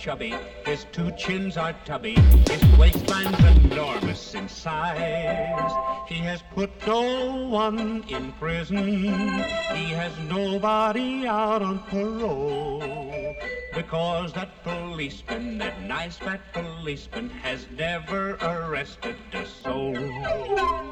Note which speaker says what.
Speaker 1: chubby, his two chins are tubby, his waistline's enormous in size. He has put no one in prison, he has nobody out on parole. Because that policeman, that nice fat policeman, has never arrested a soul.